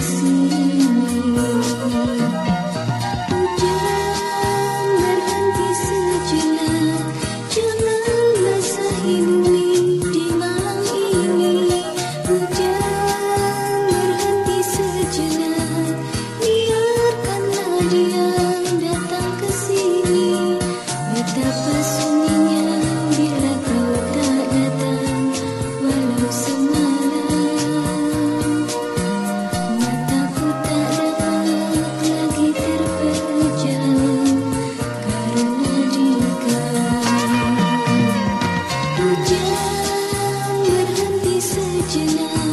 see. you now.